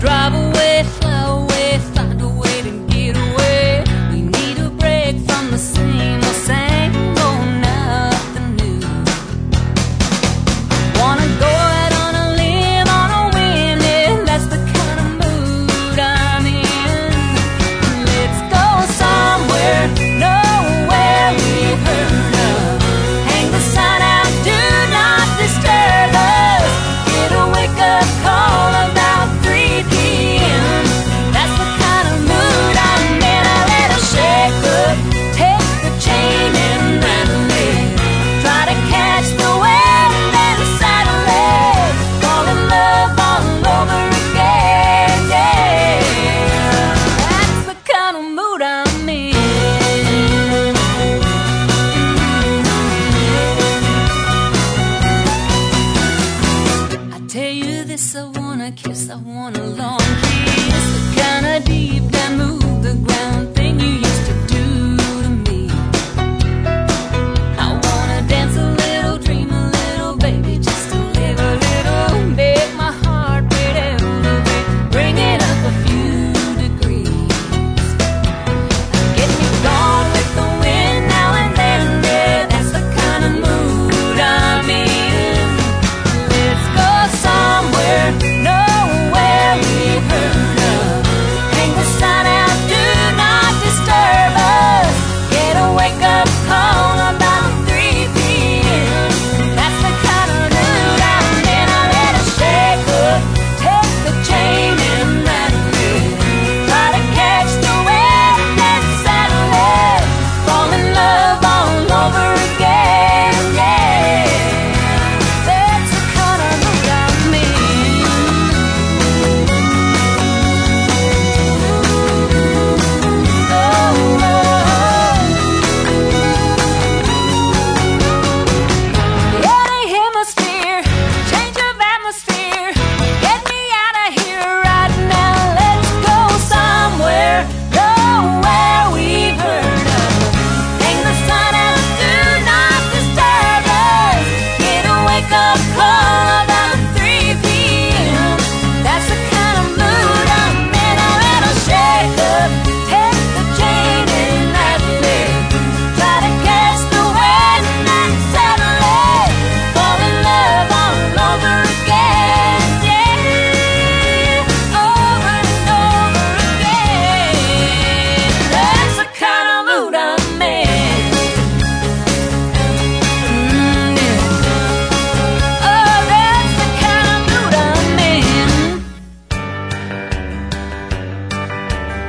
drive away. kiss, I wanna kiss, I wanna long kiss. The kind of deep that moved the ground, thing you used to.